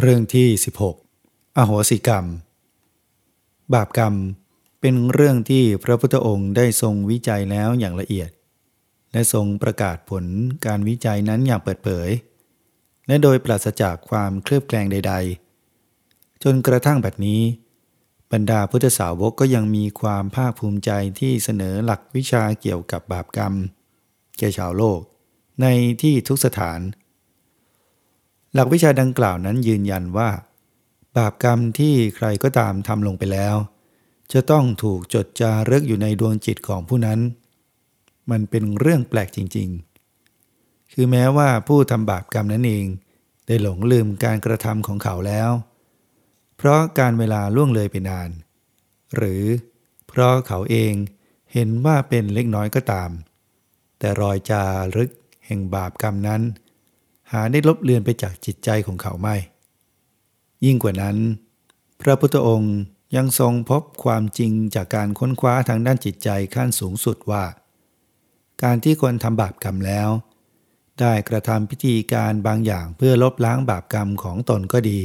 เรื่องที่ 16 อโหสิกรรม บาปกรรมเป็นเรื่องที่พระพุทธองค์ได้ทรงวิจัยแล้วอย่างละเอียด และทรงประกาศผลการวิจัยนั้นอย่างเปิดเผย และโดยปราศจากความเคลือบแคลงใด ๆ จนกระทั่งบัดนี้ บรรดาพุทธสาวกก็ยังมีความภาคภูมิใจที่เสนอหลักวิชาเกี่ยวกับบาปกรรม แก่ชาวโลก ในที่ทุกสถาน หลักวิชาดังกล่าวนั้นยืนยันว่า บาปกรรมที่ใครก็ตามทำลงไปแล้ว จะต้องถูกจดจารึกอยู่ในดวงจิตของผู้นั้น มันเป็นเรื่องแปลกจริง ๆ คือแม้ว่าผู้ทำบาปกรรมนั้นเอง ได้หลงลืมการกระทำของเขาแล้ว เพราะการเวลาล่วงเลยไปนาน หรือเพราะเขาเองเห็นว่าเป็นเล็กน้อยก็ตาม แต่รอยจารึกแห่งบาปกรรมนั้น หาได้ลบเลือนไปจากจิตใจของเขาไม่ ยิ่งกว่านั้น พระพุทธองค์ยังทรงพบความจริงจากการค้นคว้าทางด้านจิตใจขั้นสูงสุดว่า การที่คนทำบาปกรรมแล้ว ได้กระทำพิธีการบางอย่างเพื่อลบล้างบาปกรรมของตนก็ดี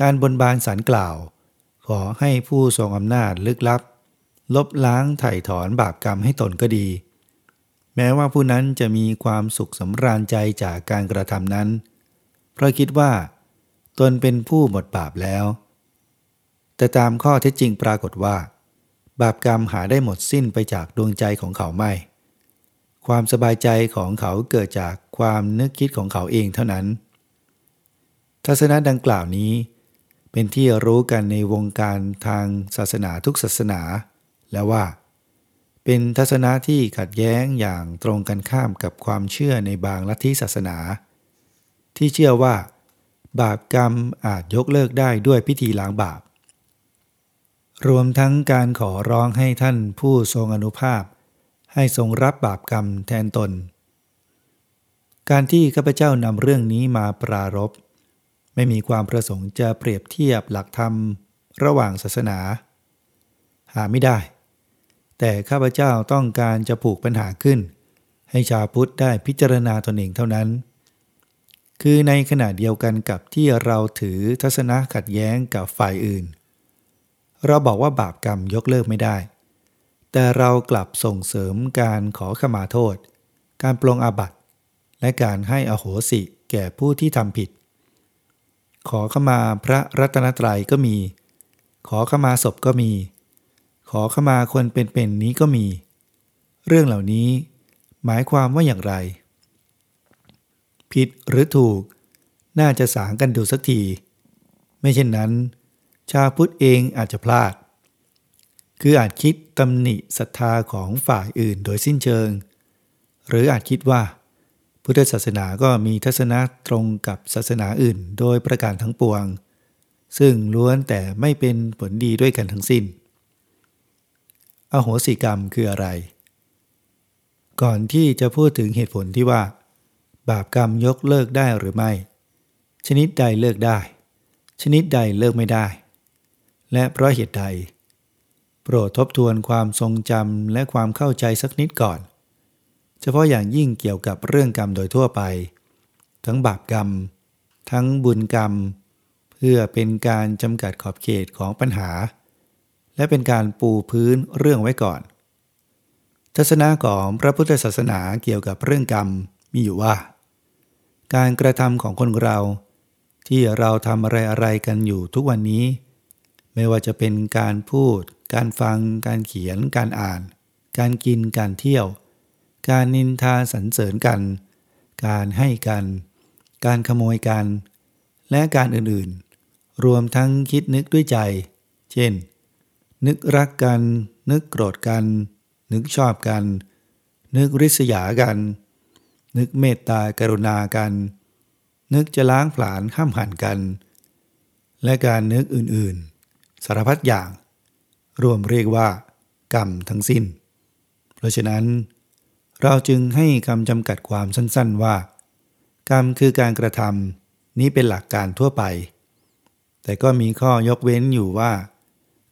การบนบานสารกล่าว ขอให้ผู้ทรงอำนาจลึกลับ ลบล้างไถ่ถอนบาปกรรมให้ตนก็ดี แม้ว่าผู้นั้นจะมีความสุขสำราญใจจากการกระทำนั้น เพราะคิดว่า ตนเป็นผู้หมดบาปแล้ว แต่ตามข้อเท็จจริงปรากฏว่า บาปกรรมหาได้หมดสิ้นไปจากดวงใจของเขาไม่ ความสบายใจของเขาเกิดจากความนึกคิดของเขาเองเท่านั้น ทัศนะดังกล่าวนี้ เป็นที่รู้กันในวงการทางศาสนาทุกศาสนา แล้วว่า เป็นทัศนะที่ขัดแย้งอย่างตรงกันข้ามกับความเชื่อในบางลัทธิศาสนา ที่เชื่อว่า บาปกรรมอาจยกเลิกได้ด้วยพิธีล้างบาป รวมทั้งการขอร้องให้ท่านผู้ทรงอนุภาพ ให้ทรงรับบาปกรรมแทนตน การที่ข้าพเจ้านำเรื่องนี้มาปรารบไม่มีความประสงค์จะเปรียบเทียบหลักธรรม ระหว่างศาสนา หาไม่ได้ แต่ข้าพเจ้าต้องการจะผูกปัญหาขึ้น ให้ชาวพุทธได้พิจารณาตนเองเท่านั้น คือในขณะเดียวกันกับที่เราถือทัศนะขัดแย้งกับฝ่ายอื่น เราบอกว่าบาปกรรมยกเลิกไม่ได้ แต่เรากลับส่งเสริมการขอขมาโทษ การปลงอาบัติ และการให้อโหสิแก่ผู้ที่ทำผิด ขอขมาพระรัตนตรัยก็มี ขอขมาศพก็มี ขอขมาคนเป็นๆนี้ก็มี เรื่องเหล่านี้ หมายความว่าอย่างไร ผิดหรือถูก น่าจะสางกันดูสักที ไม่เช่นนั้น ชาพุทธเองอาจจะพลาด คืออาจคิดตำหนิศรัทธาของฝ่ายอื่นโดยสิ้นเชิง หรืออาจคิดว่า พุทธศาสนาก็มีทัศนะตรงกับศาสนาอื่นโดยประการทั้งปวง ซึ่งล้วนแต่ไม่เป็นผลดีด้วยกันทั้งสิ้น อโหสิกรรมคืออะไร ก่อนที่จะพูดถึงเหตุผลที่ว่า บาปกรรมยกเลิกได้หรือไม่ ชนิดใดเลิกได้ ชนิดใดเลิกไม่ได้ และเพราะเหตุใด โปรดทบทวนความทรงจำและความเข้าใจสักนิดก่อน เฉพาะอย่างยิ่งเกี่ยวกับเรื่องกรรมโดยทั่วไป ทั้งบาปกรรม ทั้งบุญกรรม เพื่อเป็นการจำกัดขอบเขตของปัญหา และเป็นการปูพื้นเรื่องไว้ก่อน ทัศนะของพระพุทธศาสนาเกี่ยวกับเรื่องกรรมมีอยู่ว่า การกระทำของคนเรา ที่เราทำอะไรอะไรกันอยู่ทุกวันนี้ ไม่ว่าจะเป็นการพูด การฟัง การเขียน การอ่าน การกิน การเที่ยว การนินทาสรรเสริญกัน การให้กัน การขโมยกัน และการอื่นๆ รวมทั้งคิดนึกด้วยใจ เช่น นึกรักกัน นึกโกรธกัน นึกชอบกัน นึกริษยากัน นึกเมตตากรุณากัน นึกจะล้างผลาญห้ามหันกัน และการนึกอื่นๆ สารพัดอย่าง รวมเรียกว่า กรรมทั้งสิ้น เพราะฉะนั้น เราจึงให้คำจำกัดความสั้นๆว่า กรรมคือการกระทำนี้เป็นหลักการทั่วไป แต่ก็มีข้อยกเว้นอยู่ว่า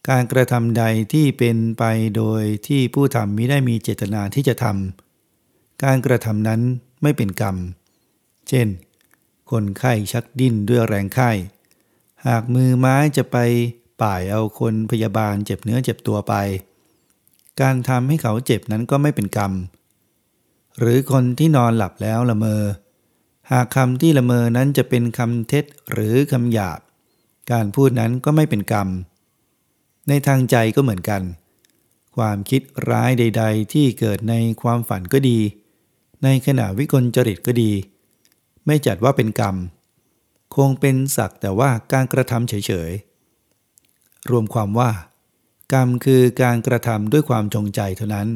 การกระทำใดที่เป็นไปโดยที่ผู้ทำมิได้มีเจตนาที่จะทำการกระทำนั้นไม่เป็นกรรม เช่น คนไข้ชักดิ้นด้วยแรงไข้ หากมือไม้จะไปป่ายเอาคนพยาบาลเจ็บเนื้อเจ็บตัวไป การทำให้เขาเจ็บนั้นก็ไม่เป็นกรรม หรือคนที่นอนหลับแล้วละเมอ หากคำที่ละเมอนั้นจะเป็นคำเท็จหรือคำหยาบ การพูดนั้นก็ไม่เป็นกรรม ในทางใจก็เหมือนกัน ความคิดร้ายใด ๆ ที่เกิดในความฝันก็ดี ในขณะวิกลจริตก็ดี ไม่จัดว่าเป็นกรรม คงเป็นสักแต่ว่าการกระทำเฉยๆ รวมความว่า กรรมคือการกระทำด้วยความจงใจเท่านั้น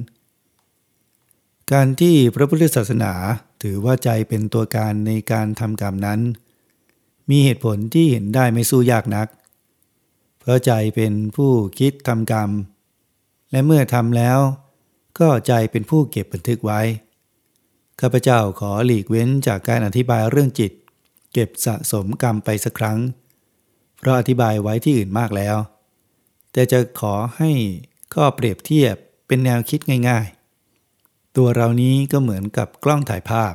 การที่พระพุทธศาสนาถือว่าใจเป็นตัวการในการทำกรรมนั้น มีเหตุผลที่เห็นได้ไม่สู้ยากนักเพราะใจเป็นผู้คิดทำกรรม และเมื่อทำแล้ว ก็ใจเป็นผู้เก็บบันทึกไว้ ข้าพเจ้าขอหลีกเว้นจากการอธิบายเรื่องจิต เก็บสะสมกรรมไปสักครั้ง เพราะอธิบายไว้ที่อื่นมากแล้ว แต่จะขอให้ข้อเปรียบเทียบเป็นแนวคิดง่ายๆ ตัวเรานี้ก็เหมือนกับกล้องถ่ายภาพ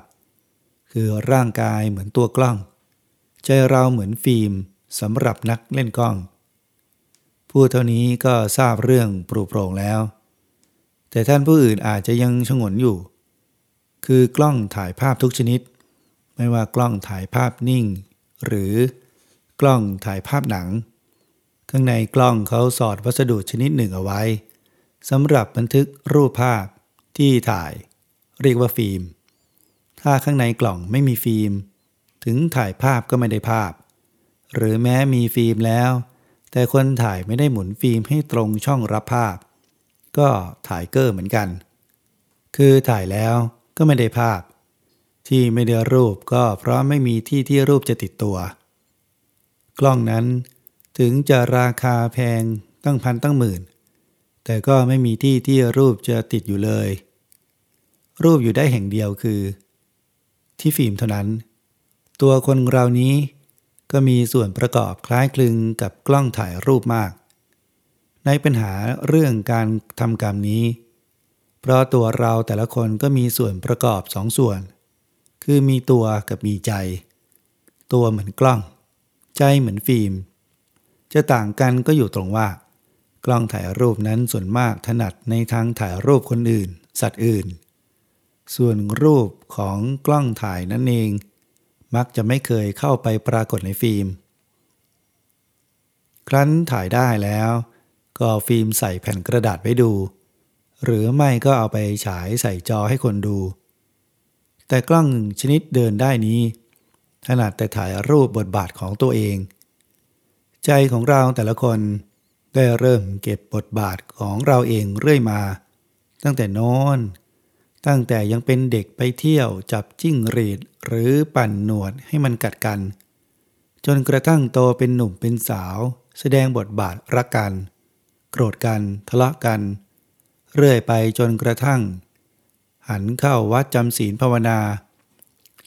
คือร่างกายเหมือนตัวกล้อง ใจเราเหมือนฟิล์มสำหรับนักเล่นกล้อง ผู้เท่านี้ก็ทราบเรื่องปรุโปร่งแล้ว แต่ท่านผู้อื่นอาจจะยังชงนอยู่ คือกล้องถ่ายภาพทุกชนิด ไม่ว่ากล้องถ่ายภาพนิ่ง หรือกล้องถ่ายภาพหนัง ข้างในกล้องเขาสอดวัสดุชนิดหนึ่งเอาไว้สำหรับบันทึกรูปภาพที่ถ่าย เรียกว่าฟิล์ม ถ้าข้างในกล่องไม่มีฟิล์ม ถึงถ่ายภาพก็ไม่ได้ภาพ หรือแม้มีฟิล์มแล้ว แต่คนถ่ายไม่ได้หมุนฟิล์มให้ตรงช่องรับภาพ ก็ถ่ายเกอร์เหมือนกัน คือถ่ายแล้วก็ไม่ได้ภาพ ที่ไม่ได้รูปก็เพราะไม่มีที่ที่รูปจะติดตัว กล้องนั้นถึงจะราคาแพงตั้งพันตั้งหมื่น แต่ก็ไม่มีที่ที่รูปจะติดอยู่เลย รูปอยู่ได้แห่งเดียวคือ ที่ฟิล์มเท่านั้น ตัวคนเรานี้ ก็มีส่วนประกอบคล้ายคลึงกับกล้องถ่ายรูปมาก ในปัญหาเรื่องการทำกรรมนี้ เพราะตัวเราแต่ละคนก็มีส่วนประกอบสองส่วน คือมีตัวกับมีใจ ตัวเหมือนกล้อง ใจเหมือนฟิล์ม จะต่างกันก็อยู่ตรงว่า กล้องถ่ายรูปนั้นส่วนมากถนัดในทางถ่ายรูปคนอื่น สัตว์อื่น ส่วนรูปของกล้องถ่ายนั่นเอง มักจะไม่เคยเข้าไปปรากฏในฟิล์ม ครั้นถ่ายได้แล้ว ก็ฟิล์มใส่แผ่นกระดาษไว้ดู หรือไม่ก็เอาไปฉายใส่จอให้คนดู แต่กล้องชนิดเดินได้นี้ ถนัดแต่ถ่ายรูปบทบาทของตัวเอง ใจของเราแต่ละคนได้เริ่มเก็บบทบาทของเราเองเรื่อยมา ตั้งแต่โน้น ตั้งแต่ยังเป็นเด็กไปเที่ยวจับจิ้งรีดหรือปั่นหนวดให้มันกัดกัน จนกระทั่งโตเป็นหนุ่มเป็นสาว แสดงบทบาทรักกัน โกรธกันทะเลาะกัน เรื่อยไปจนกระทั่ง หันเข้าวัดจำศีลภาวนา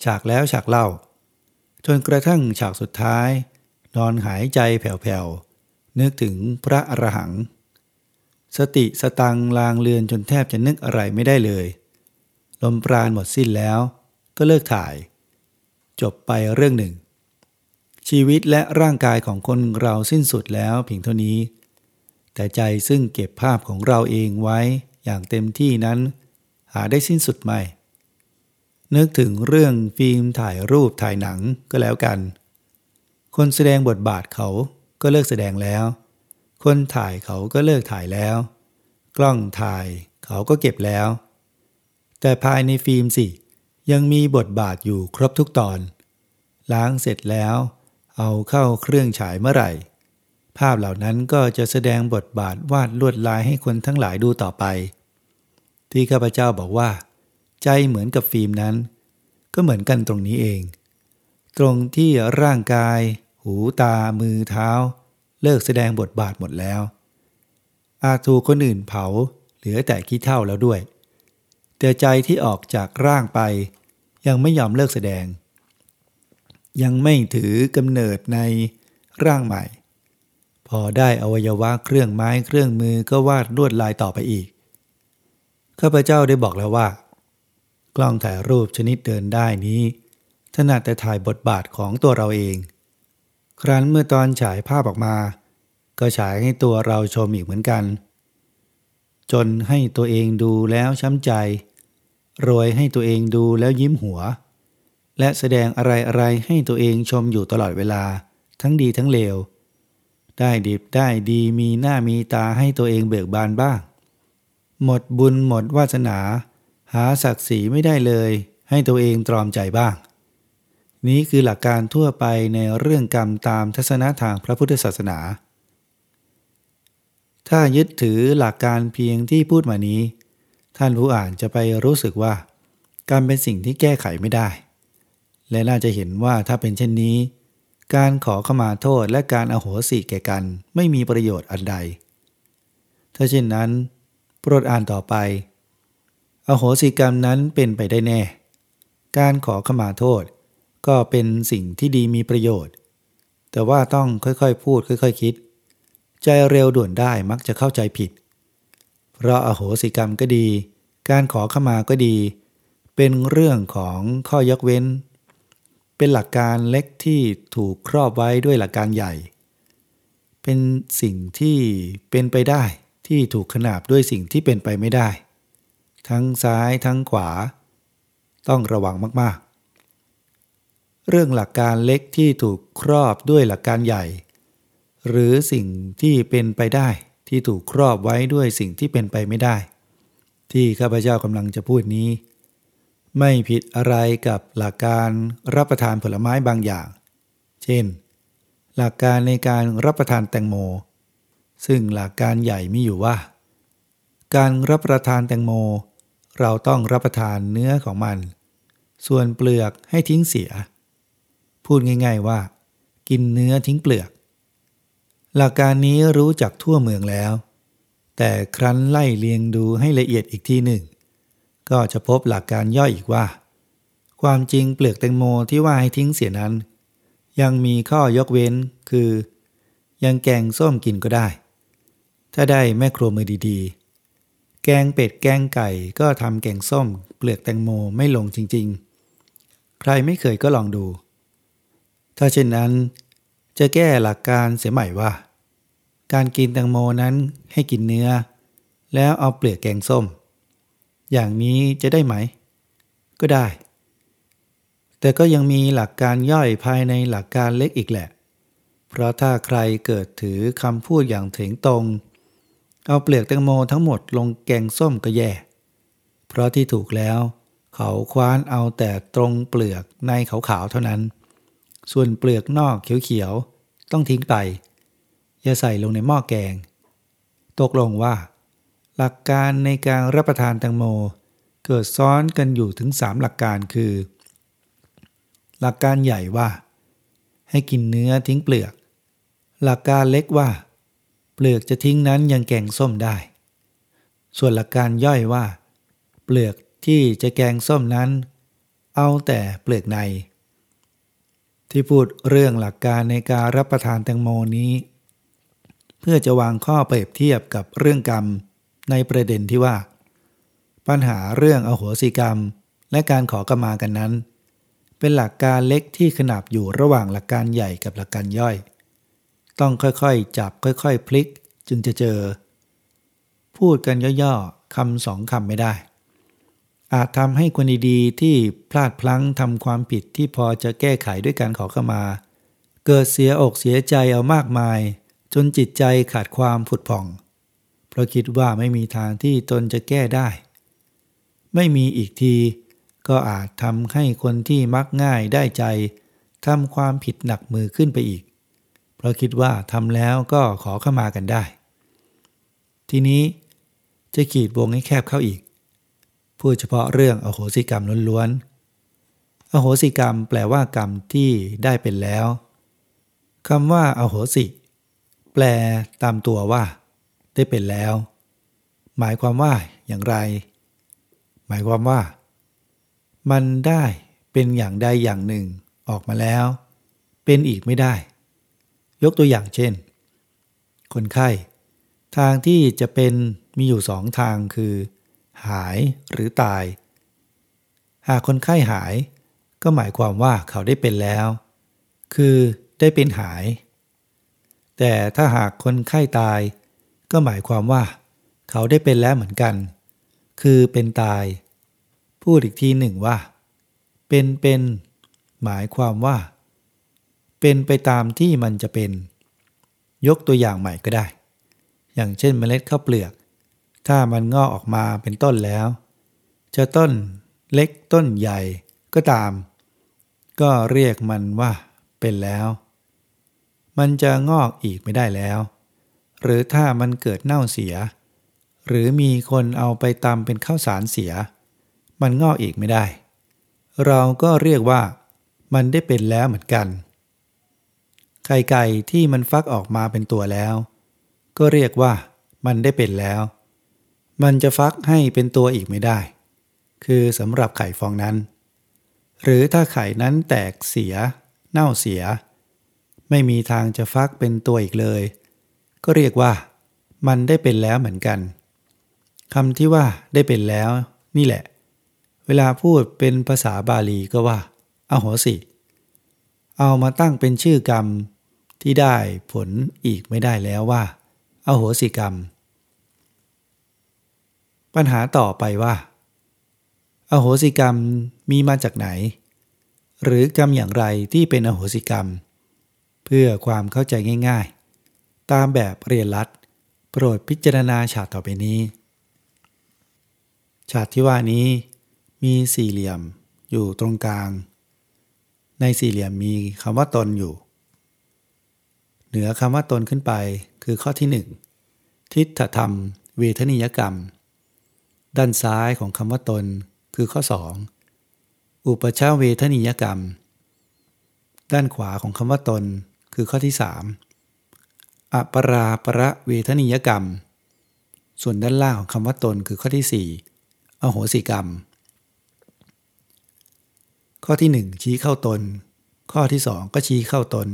ฉากแล้วฉากเล่า จนกระทั่งฉากสุดท้าย นอนหายใจแผ่วๆ นึกถึงพระอรหัง สติสตังลางเลือนจนแทบจะนึกอะไรไม่ได้เลย ลมปราณหมดสิ้นแล้ว ก็เลิกถ่าย จบไปเรื่องหนึ่ง ชีวิตและร่างกายของคนเราสิ้นสุดแล้วเพียงเท่านี้ แต่ใจซึ่งเก็บภาพของเราเองไว้อย่างเต็มที่นั้น หาได้สิ้นสุดไม่ นึกถึงเรื่องฟิล์มถ่ายรูปถ่ายหนังก็แล้วกัน คนแสดงบทบาทเขาก็เลิกแสดงแล้ว คนถ่ายเขาก็เลิกถ่ายแล้ว กล้องถ่ายเขาก็เก็บแล้ว แต่ภายในฟิล์มสิ ยังมีบทบาทอยู่ครบทุกตอน ล้างเสร็จแล้ว เอาเข้าเครื่องฉายเมื่อไหร่ ภาพเหล่านั้นก็จะแสดงบทบาทวาดลวดลายให้คนทั้งหลายดูต่อไป ที่ข้าพเจ้าบอกว่า ใจเหมือนกับฟิล์มนั้น ก็เหมือนกันตรงนี้เอง ตรงที่ร่างกาย หูตามือเท้า เลิกแสดงบทบาทหมดแล้ว อาจถูกคนอื่นเผาเหลือแต่ขี้เท่าแล้วด้วย แต่ใจที่ออกจากร่างไป ยังไม่ยอมเลิกแสดง ยังไม่ถือกำเนิดในร่างใหม่ พอได้อวัยวะเครื่องไม้เครื่องมือก็วาดลวดลายต่อไปอีก ข้าพเจ้าได้บอกแล้วว่า กล้องถ่ายรูปชนิดเดินได้นี้ถนัดแต่ถ่ายบทบาทของตัวเราเอง ครั้นเมื่อตอนฉายภาพออกมา ก็ฉายให้ตัวเราชมอีกเหมือนกัน จนให้ตัวเองดูแล้วช้ำใจ รวยให้ตัวเองดูแล้วยิ้มหัว และแสดงอะไรๆให้ตัวเองชมอยู่ตลอดเวลา ทั้งดีทั้งเลว ได้ดิบได้ดีมีหน้ามีตาให้ตัวเองเบิกบานบ้าง หมดบุญหมดวาสนา หาศักดิ์ศรีไม่ได้เลย ให้ตัวเองตรอมใจบ้าง นี้คือหลักการทั่วไปในเรื่องกรรมตามทัศนะทางพระพุทธศาสนา ถ้ายึดถือหลักการเพียงที่พูดมานี้ ท่านผู้อ่านจะไปรู้สึกว่ากรรเป็นสิ่งที่แก้ไขไม่ได้ และน่าจะเห็นว่าถ้าเป็นเช่นนี้ การขอขมาโทษและการอโหสิแก่กันไม่มีประโยชน์อันใด ถ้าเช่นนั้น โปรดอ่านต่อไป อโหสิกรรมนั้นเป็นไปได้แน่ การขอขมาโทษ ก็เป็นสิ่งที่ดีมีประโยชน์ แต่ว่าต้องค่อยๆพูดค่อยๆคิด ใจเร็วด่วนได้มักจะเข้าใจผิด เราอโหสิกรรมก็ดี การขอขมาก็ดี เป็นเรื่องของข้อยกเว้น เป็นหลักการเล็กที่ถูกครอบไว้ด้วยหลักการใหญ่ เป็นสิ่งที่เป็นไปได้ที่ถูกขนาบด้วยสิ่งที่เป็นไปไม่ได้ ทั้งซ้ายทั้งขวา ต้องระวังมากๆ เรื่องหลักการเล็กที่ถูกครอบด้วยหลักการใหญ่ หรือสิ่งที่เป็นไปได้ ที่ถูกครอบไว้ด้วยสิ่งที่เป็นไปไม่ได้ ที่ข้าพเจ้ากำลังจะพูดนี้ ไม่ผิดอะไรกับหลักการรับประทานผลไม้บางอย่าง เช่น หลักการในการรับประทานแตงโม ซึ่งหลักการใหญ่มีอยู่ว่า การรับประทานแตงโม เราต้องรับประทานเนื้อของมัน ส่วนเปลือกให้ทิ้งเสีย พูดง่าย ๆว่า กินเนื้อทิ้งเปลือก หลักการนี้รู้จักทั่วเมืองแล้ว แต่ครั้นไล่เลียงดูให้ละเอียดอีกทีหนึ่ง ก็จะพบหลักการย่อยอีกว่า ความจริงเปลือกแตงโมที่ว่าให้ทิ้งเสียนั้น ยังมีข้อยกเว้นคือ ยังแกงส้มกินก็ได้ ถ้าได้แม่ครัวมือดีๆ แกงเป็ดแกงไก่ก็ทำแกงส้ม เปลือกแตงโมไม่ลงจริงๆ ใครไม่เคยก็ลองดู ถ้าเช่นนั้น จะแก้หลักการเสียใหม่ว่า การกินแตงโมนั้นให้กินเนื้อ แล้วเอาเปลือกแกงส้ม อย่างนี้จะได้ไหม ก็ได้ แต่ก็ยังมีหลักการย่อยภายในหลักการเล็กอีกแหละ เพราะถ้าใครเกิดถือคำพูดอย่างถึงตรง เอาเปลือกแตงโมทั้งหมดลงแกงส้มก็แย่ เพราะที่ถูกแล้ว เขาคว้านเอาแต่ตรงเปลือกในขาวๆเท่านั้น ส่วนเปลือกนอกเขียวๆ ต้องทิ้งไป อย่าใส่ลงในหม้อแกง ตกลงว่า หลักการในการรับประทานแตงโม เกิดซ้อนกันอยู่ถึงสามหลักการคือ หลักการใหญ่ว่า ให้กินเนื้อทิ้งเปลือก หลักการเล็กว่า เปลือกจะทิ้งนั้นยังแกงส้มได้ ส่วนหลักการย่อยว่า เปลือกที่จะแกงส้มนั้น เอาแต่เปลือกใน ที่พูดเรื่องหลักการในการรับประทานแตงโมนี้ เพื่อจะวางข้อเปรียบเทียบกับเรื่องกรรมในประเด็นที่ว่า ปัญหาเรื่องอโหสิกรรม และการขอกรรมากันนั้น เป็นหลักการเล็กที่ขนาบอยู่ระหว่างหลักการใหญ่กับหลักการย่อย ต้องค่อยๆ จับค่อยๆ พลิกจึงจะเจอ พูดกันย่อๆคำสองคำไม่ได้ อาจทำให้คนดีๆที่พลาดพลั้งทำความผิดที่พอจะแก้ไขด้วยการขอขมา เกิดเสียอกเสียใจเอามากมาย จนจิตใจขาดความผุดผ่อง เพราะคิดว่าไม่มีทางที่ตนจะแก้ได้ ไม่มีอีกทีก็อาจทำให้คนที่มักง่ายได้ใจทำความผิดหนักมือขึ้นไปอีก เพราะคิดว่าทำแล้วก็ขอเข้ามากันได้ ทีนี้จะขีดวงให้แคบเข้าอีก พูดเฉพาะเรื่องอโหสิกรรมล้วนๆ อโหสิกรรมแปลว่ากรรมที่ได้เป็นแล้วคำว่าอโหสิ แปลตามตัวว่า ได้เป็นแล้ว หมายความว่าอย่างไร หมายความว่า มันได้เป็นอย่างใดอย่างหนึ่งออกมาแล้ว เป็นอีกไม่ได้ ยกตัวอย่างเช่น คนไข้ ทางที่จะเป็นมีอยู่สองทางคือ หายหรือตาย หากคนไข้หายก็หมายความว่าเขาได้เป็นแล้ว คือได้เป็นหาย แต่ถ้าหากคนไข้ตาย ก็หมายความว่า เขาได้เป็นแล้วเหมือนกัน คือเป็นตาย พูดอีกทีหนึ่งว่า เป็นเป็น หมายความว่า เป็นไปตามที่มันจะเป็น ยกตัวอย่างใหม่ก็ได้ อย่างเช่นเมล็ดข้าวเปลือก ถ้ามันงอกออกมาเป็นต้นแล้ว จะต้นเล็กต้นใหญ่ก็ตาม ก็เรียกมันว่า เป็นแล้ว มันจะงอกอีกไม่ได้แล้ว หรือถ้ามันเกิดเน่าเสีย หรือมีคนเอาไปตำเป็นข้าวสารเสีย มันงอกอีกไม่ได้ เราก็เรียกว่า มันได้เป็นแล้วเหมือนกัน ไข่ไก่ที่มันฟักออกมาเป็นตัวแล้ว ก็เรียกว่า มันได้เป็นแล้ว มันจะฟักให้เป็นตัวอีกไม่ได้ คือสำหรับไข่ฟองนั้น หรือถ้าไข่นั้นแตกเสีย เน่าเสีย ไม่มีทางจะฟักเป็นตัวอีกเลย ก็เรียกว่า มันได้เป็นแล้วเหมือนกันคำที่ว่าได้เป็นแล้ว นี่แหละ เวลาพูดเป็นภาษาบาลีก็ว่าอโหสิ เอามาตั้งเป็นชื่อกรรมที่ได้ผลอีกไม่ได้แล้วว่าอโหสิกรรม ปัญหาต่อไปว่าอโหสิกรรมมีมาจากไหน หรือกรรมอย่างไรที่เป็นอโหสิกรรม เพื่อความเข้าใจง่ายๆ ตามแบบเรียนรัดโปรดพิจารณาฉากต่อไปนี้ ฉากที่ว่านี้มีสี่เหลี่ยมอยู่ตรงกลาง ในสี่เหลี่ยมมีคำว่าตนอยู่ เหนือคำว่าตนขึ้นไปคือข้อที่หนึ่งทิฏฐธรรม เวทนิยกรรม ด้านซ้ายของคำว่าตนคือข้อ 2. อุปชาเวทนิยกรรม ด้านขวาของคำว่าตนคือข้อที่ 3. อปราประเวทนิยกรรม ส่วนด้านล่างของคำว่าตนคือข้อที่ 4 อโหสิกรรม ข้อที่ 1 ชี้เข้าตน ข้อที่ 2 ก็ชี้เข้าตน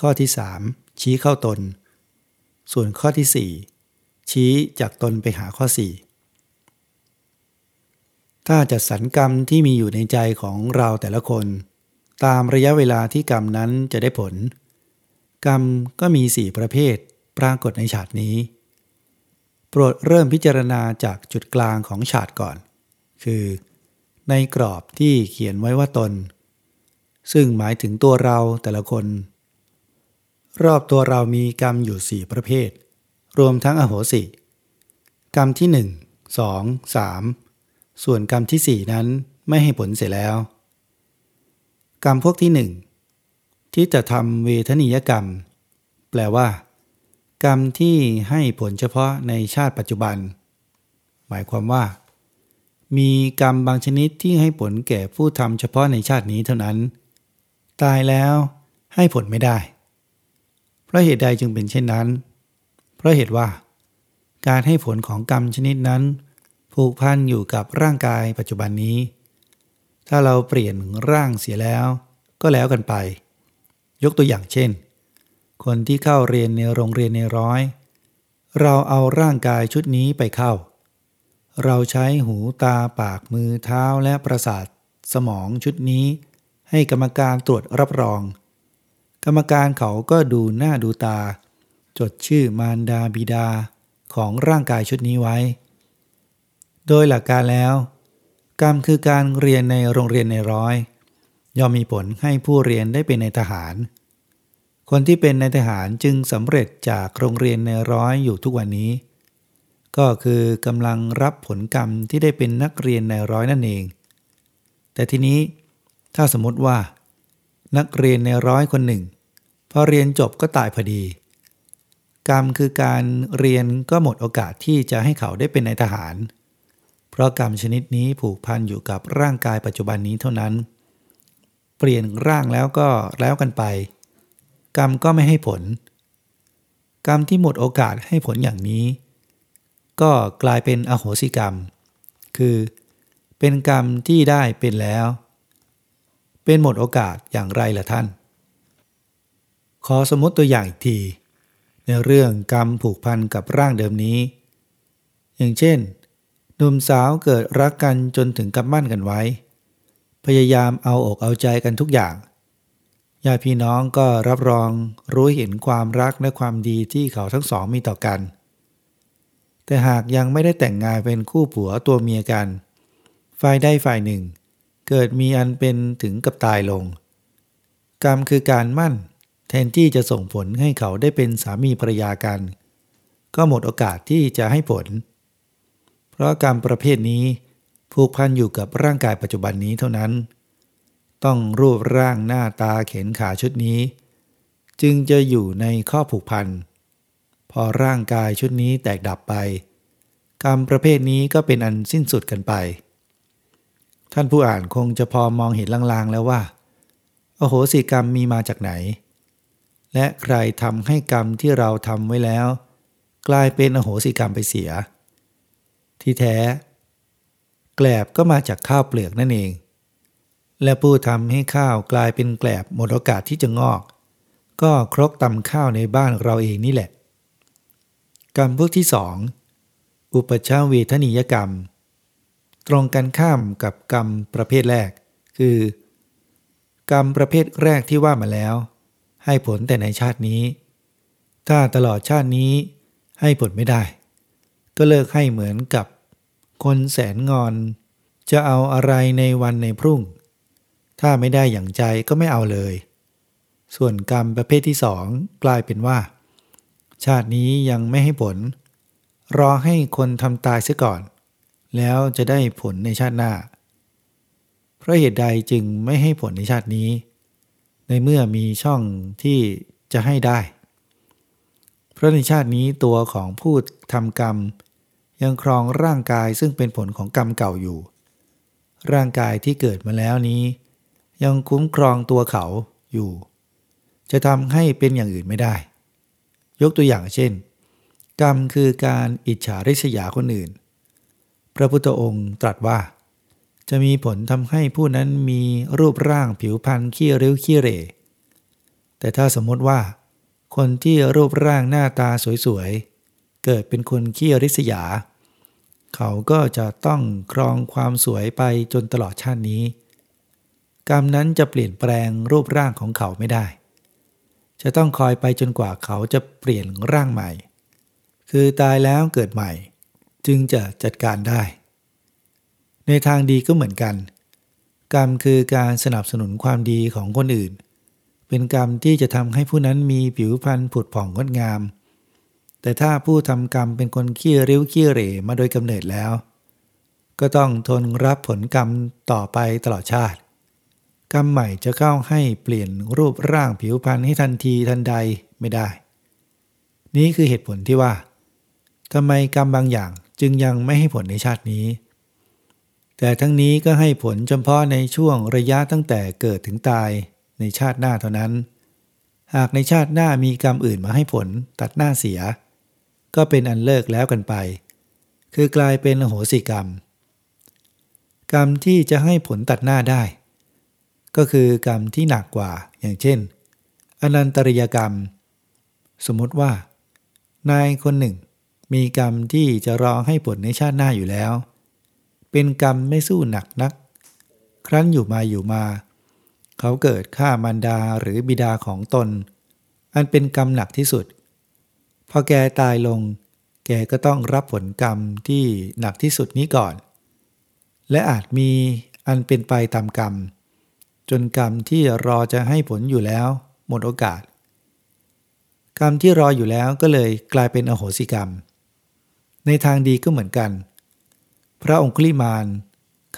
ข้อที่ 3 ชี้เข้าตน ส่วนข้อที่ 4 ชี้จากตนไปหาข้อ 4 ถ้าจัดสรรกรรมที่มีอยู่ในใจของเราแต่ละคน ตามระยะเวลาที่กรรมนั้นจะได้ผล กรรมก็มีสี่ประเภทปรากฏในฉากนี้ โปรดเริ่มพิจารณาจากจุดกลางของฉากก่อน คือ ในกรอบที่เขียนไว้ว่าตน ซึ่งหมายถึงตัวเราแต่ละคน รอบตัวเรามีกรรมอยู่สี่ประเภท รวมทั้งอโหสิ กรรมที่หนึ่งสองสาม ส่วนกรรมที่สี่นั้นไม่ให้ผลเสียแล้ว กรรมพวกที่หนึ่งที่จะทำเวทนิยกรรม แปลว่า กรรมที่ให้ผลเฉพาะในชาติปัจจุบัน หมายความว่า มีกรรมบางชนิดที่ให้ผลแก่ผู้ทำเฉพาะในชาตินี้เท่านั้น ตายแล้วให้ผลไม่ได้ เพราะเหตุใดจึงเป็นเช่นนั้น เพราะเหตุว่า การให้ผลของกรรมชนิดนั้น ผูกพันอยู่กับร่างกายปัจจุบันนี้ ถ้าเราเปลี่ยนร่างเสียแล้วก็แล้วกันไป ยกตัวอย่างเช่น คนที่เข้าเรียนในโรงเรียนในร้อย เราเอาร่างกายชุดนี้ไปเข้า เราใช้หูตาปากมือเท้าและประสาทสมองชุดนี้ ให้กรรมการตรวจรับรอง กรรมการเขาก็ดูหน้าดูตา จดชื่อมารดาบิดาของร่างกายชุดนี้ไว้ โดยหลักการแล้ว กรรมคือการเรียนในโรงเรียนในร้อย ย่อมมีผลให้ผู้เรียนได้เป็นในทหาร คนที่เป็นในทหารจึงสำเร็จจากโรงเรียนในร้อยอยู่ทุกวันนี้ ก็คือกำลังรับผลกรรมที่ได้เป็นนักเรียนในร้อยนั่นเอง แต่ทีนี้ถ้าสมมติว่า นักเรียนในร้อยคนหนึ่งพอเรียนจบก็ตายพอดี กรรมคือการเรียนก็หมดโอกาสที่จะให้เขาได้เป็นในทหาร เพราะกรรมชนิดนี้ผูกพันอยู่กับร่างกายปัจจุบันนี้เท่านั้น เปลี่ยนร่างแล้วก็แล้วกันไป กรรมก็ไม่ให้ผล กรรมที่หมดโอกาสให้ผลอย่างนี้ ก็กลายเป็นอโหสิกรรม คือเป็นกรรมที่ได้เป็นแล้ว เป็นหมดโอกาสอย่างไรล่ะท่าน ขอสมมติตัวอย่างอีกที ในเรื่องกรรมผูกพันกับร่างเดิมนี้ อย่างเช่น หนุ่มสาวเกิดรักกันจนถึงกับมั่นกันไว้ พยายามเอาอกเอาใจกันทุกอย่างญาติพี่น้องก็รับรองรู้เห็นความรักและความดีที่เขาทั้งสองมีต่อกัน แต่หากยังไม่ได้แต่งงานเป็นคู่ผัวตัวเมียกัน ฝ่ายใดฝ่ายหนึ่ง เกิดมีอันเป็นถึงกับตายลง กรรมคือการมั่น แทนที่จะส่งผลให้เขาได้เป็นสามีภรรยากัน ก็หมดโอกาสที่จะให้ผล เพราะกรรมประเภทนี้ผูกพันอยู่กับร่างกายปัจจุบันนี้เท่านั้น ต้องรูปร่างหน้าตาเข็นขาชุดนี้ จึงจะอยู่ในข้อผูกพัน พอร่างกายชุดนี้แตกดับไป กรรมประเภทนี้ก็เป็นอันสิ้นสุดกันไป ท่านผู้อ่านคงจะพอมองเห็นลางๆแล้วว่า โอโหสิกรรมมีมาจากไหน และใครทำให้กรรมที่เราทำไว้แล้ว กลายเป็นอโหสิกรรมไปเสีย ที่แท้ แกลบก็มาจากข้าวเปลือกนั่นเอง และผู้ทำให้ข้าวกลายเป็นแกลบหมดโอกาสที่จะงอก ก็ครกตำข้าวในบ้านเราเองนี่แหละ กรรมพวกที่สองอุปชาเวทนิยกรรม ตรงกันข้ามกับกรรมประเภทแรก คือ กรรมประเภทแรกที่ว่ามาแล้ว ให้ผลแต่ในชาตินี้ ถ้าตลอดชาตินี้ให้ผลไม่ได้ ก็เลิกให้เหมือนกับ คนแสนงอน จะเอาอะไรในวันในพรุ่ง ถ้าไม่ได้อย่างใจก็ไม่เอาเลย ส่วนกรรมประเภทที่สองกลายเป็นว่า ชาตินี้ยังไม่ให้ผล รอให้คนทำตายเสียก่อน แล้วจะได้ผลในชาติหน้า เพราะเหตุใดจึงไม่ให้ผลในชาตินี้ ในเมื่อมีช่องที่จะให้ได้ เพราะในชาตินี้ตัวของผู้ทำกรรม ยังครองร่างกายซึ่งเป็นผลของกรรมเก่าอยู่ ร่างกายที่เกิดมาแล้วนี้ ยังคุ้มครองตัวเขาอยู่ จะทำให้เป็นอย่างอื่นไม่ได้ ยกตัวอย่างเช่น กรรมคือการอิจฉาริษยาคนอื่น พระพุทธองค์ตรัสว่า จะมีผลทำให้ผู้นั้นมีรูปร่างผิวพรรณขี้ริ้วขี้เรแต่ถ้าสมมติว่า คนที่รูปร่างหน้าตาสวยๆ เกิดเป็นคนขี้ริษยา เขาก็จะต้องครองความสวยไปจนตลอดชาตินี้ กรรมนั้นจะเปลี่ยนแปลงรูปร่างของเขาไม่ได้ จะต้องคอยไปจนกว่าเขาจะเปลี่ยนร่างใหม่ คือตายแล้วเกิดใหม่ จึงจะจัดการได้ ในทางดีก็เหมือนกัน กรรมคือการสนับสนุนความดีของคนอื่น เป็นกรรมที่จะทำให้ผู้นั้นมีผิวพรรณผุดผ่องงดงาม แต่ถ้าผู้ทำกรรมเป็นคนขี้ริ้วขี้เหร่มาโดยกำเนิดแล้ว ก็ต้องทนรับผลกรรมต่อไปตลอดชาติ กรรมใหม่จะเข้าให้เปลี่ยนรูปร่างผิวพรรณให้ทันทีทันใดไม่ได้ นี้คือเหตุผลที่ว่าทำไมกรรมบางอย่างจึงยังไม่ให้ผลในชาตินี้ แต่ทั้งนี้ก็ให้ผลเฉพาะในช่วงระยะตั้งแต่เกิดถึงตายในชาติหน้าเท่านั้น หากในชาติหน้ามีกรรมอื่นมาให้ผลตัดหน้าเสีย ก็เป็นอันเลิกแล้วกันไป คือกลายเป็นโหสิกรรม กรรมที่จะให้ผลตัดหน้าได้ ก็คือกรรมที่หนักกว่าอย่างเช่น อนันตริยกรรม สมมติว่า นายคนหนึ่ง มีกรรมที่จะรอให้ผลในชาติหน้าอยู่แล้ว เป็นกรรมไม่สู้หนักนัก ครั้นอยู่มาอยู่มา เขาเกิดฆ่ามารดาหรือบิดาของตน อันเป็นกรรมหนักที่สุด พอแกตายลง แกก็ต้องรับผลกรรมที่หนักที่สุดนี้ก่อน และอาจมีอันเป็นไปตามกรรม จนกรรมที่รอจะให้ผลอยู่แล้ว หมดโอกาส กรรมที่รออยู่แล้วก็เลยกลายเป็นอโหสิกรรม ในทางดีก็เหมือนกัน พระองคุลิมาน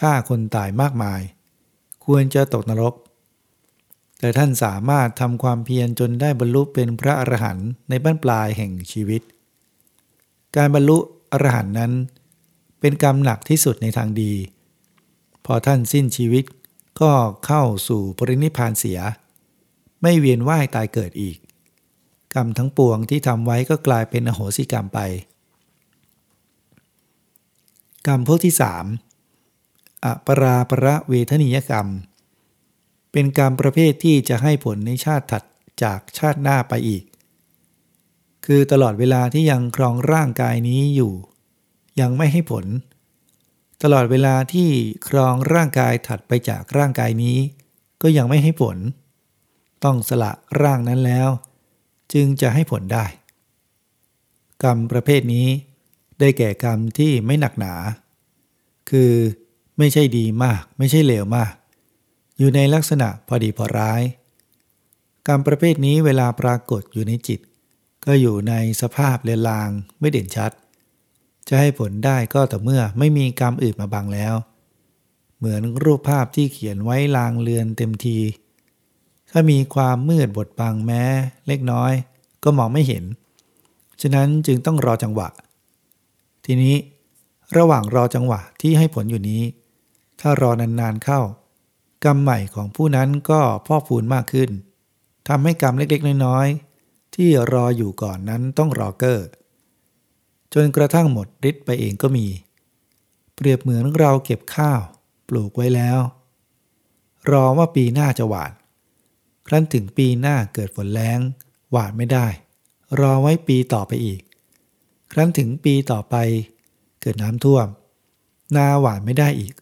ฆ่าคนตายมากมาย ควรจะตกนรก แต่ท่านสามารถทำความเพียรจนได้บรรลุเป็นพระอรหันต์ในบ้านปลายแห่งชีวิต การบรรลุอรหันต์นั้น เป็นกรรมหนักที่สุดในทางดี พอท่านสิ้นชีวิตก็เข้าสู่ปรินิพานเสีย ไม่เวียนว่ายตายเกิดอีก กรรมทั้งปวงที่ทำไว้ก็กลายเป็นอโหสิกรรมไป กรรมพวกที่สามอปราประเวทนิยกรรม เป็นกรรมประเภทที่จะให้ผลในชาติถัดจากชาติหน้าไปอีก คือตลอดเวลาที่ยังครองร่างกายนี้อยู่ ยังไม่ให้ผล ตลอดเวลาที่ครองร่างกายถัดไปจากร่างกายนี้ ก็ยังไม่ให้ผล ต้องสละร่างนั้นแล้ว จึงจะให้ผลได้ กรรมประเภทนี้ได้แก่กรรมที่ไม่หนักหนา คือไม่ใช่ดีมาก ไม่ใช่เลวมาก อยู่ในลักษณะพอดีพอร้าย กรรมประเภทนี้เวลาปรากฏอยู่ในจิต ก็อยู่ในสภาพเลลางไม่เด่นชัด จะให้ผลได้ก็แต่เมื่อไม่มีกรรมอื่นมาบังแล้ว เหมือนรูปภาพที่เขียนไว้ลางเลือนเต็มที ถ้ามีความมืดบดบังแม้ เล็กน้อย ก็มองไม่เห็น ฉะนั้นจึงต้องรอจังหวะ ทีนี้ ระหว่างรอจังหวะที่ให้ผลอยู่นี้ ถ้ารอนานๆเข้า กรรมใหม่ของผู้นั้นก็พอกพูนมากขึ้นทำให้กรรมเล็กๆ น้อยๆ ที่รออยู่ก่อนนั้นต้องรอเกอร์ จนกระทั่งหมดฤทธิ์ไปเองก็มี เปรียบเหมือนเราเก็บข้าว ปลูกไว้แล้ว รอว่าปีหน้าจะหวาน ครั้นถึงปีหน้าเกิดฝนแล้ง หวานไม่ได้ รอไว้ปีต่อไปอีก ครั้นถึงปีต่อไป เกิดน้ำท่วม นาหวานไม่ได้อีก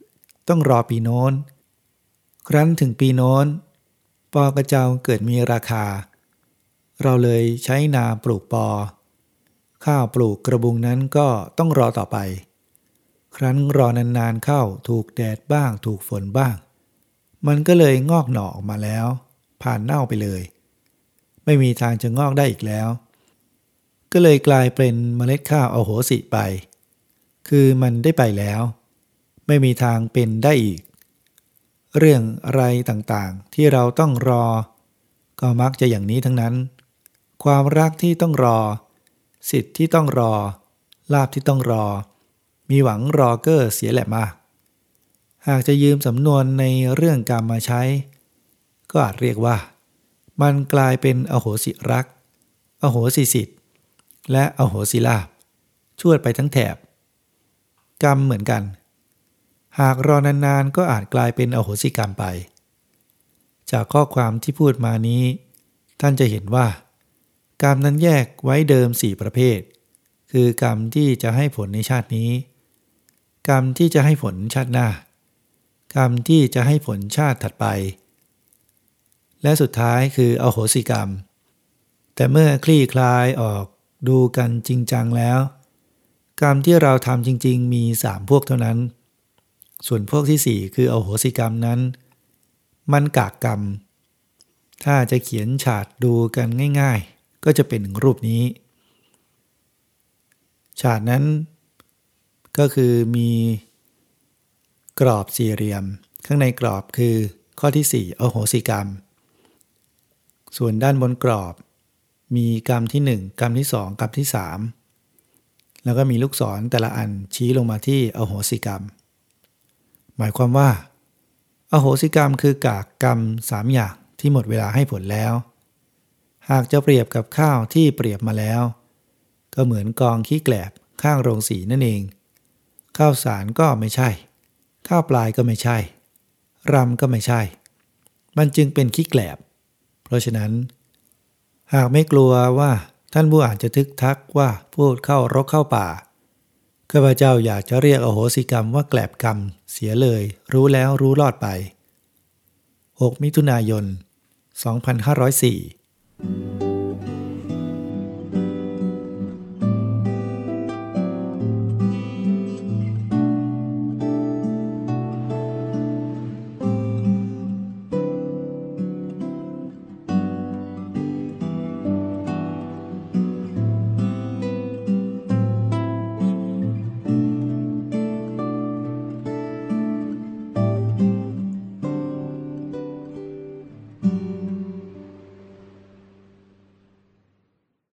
ต้องรอปีโน้น ครั้นถึงปีโน้น ปอกระเจ้าเกิดมีราคา เราเลยใช้นาปลูกปอ ข้าวปลูกกระบุงนั้นก็ต้องรอต่อไป ครั้นรอนานๆเข้าถูกแดดบ้างถูกฝนบ้าง มันก็เลยงอกหน่อออกมาแล้ว ผ่านเน่าไปเลย ไม่มีทางจะงอกได้อีกแล้ว ก็เลยกลายเป็นเมล็ดข้าวเอาโหสิไป คือมันได้ไปแล้ว ไม่มีทางเป็นได้อีก เรื่องอะไรต่างๆ ที่เราต้องรอ ก็มักจะอย่างนี้ทั้งนั้น ความรักที่ต้องรอ สิทธิ์ที่ต้องรอ ลาบที่ต้องรอ มีหวังรอเกอร์เสียแหละมา หากจะยืมสำนวนในเรื่องการมาใช้ ก็อาจเรียกว่า มันกลายเป็นอโหสิรัก อโหสิสิทธิ์ และอโหสิลาบช่วยไปทั้งแถบ กรรมเหมือนกัน หากรอนานๆก็อาจกลายเป็นอโหสิกรรมไป จากข้อความที่พูดมานี้ ท่านจะเห็นว่า กรรมนั้นแยกไว้เดิมสี่ประเภท คือกรรมที่จะให้ผลในชาตินี้ กรรมที่จะให้ผลชาติหน้า กรรมที่จะให้ผลชาติถัดไป และสุดท้ายคืออโหสิกรรม แต่เมื่อคลี่คลายออกดูกันจริงจังแล้ว กรรมที่เราทำจริง ๆ มีสามพวกเท่านั้น ส่วนพวกที่สี่คืออโหสิกรรมนั้น มันกากกรรม ถ้าจะเขียนฉาดดูกันง่ายก็จะเป็นรูปนี้ ฉากนั้น ก็คือมีกรอบสี่เหลี่ยม ข้างในกรอบคือข้อที่4อโหสิกรรม ส่วนด้านบนกรอบ มีกรรมที่ 1 กรรมที่ 2 กรรมที่ 3 แล้วก็มีลูกศรแต่ละอันชี้ลงมาที่อโหสิกรรม หมายความว่า อโหสิกรรมคือกากกรรมสามอย่างที่หมดเวลาให้ผลแล้ว หากจะเปรียบกับข้าวที่เปรียบมาแล้ว ก็เหมือนกองขี้แกลบข้างโรงสีนั่นเอง ข้าวสารก็ไม่ใช่ ข้าวปลายก็ไม่ใช่รำก็ไม่ใช่ มันจึงเป็นขี้แกลบ เพราะฉะนั้น หากไม่กลัวว่าท่านผู้อ่านจะทึกทักว่าพูดเข้ารกเข้าป่า ข้าพเจ้าอยากจะเรียกอโหสิกรรมว่าแกลบกรรม เสียเลย รู้แล้วรู้รอดไป 6 มิถุนายน 2504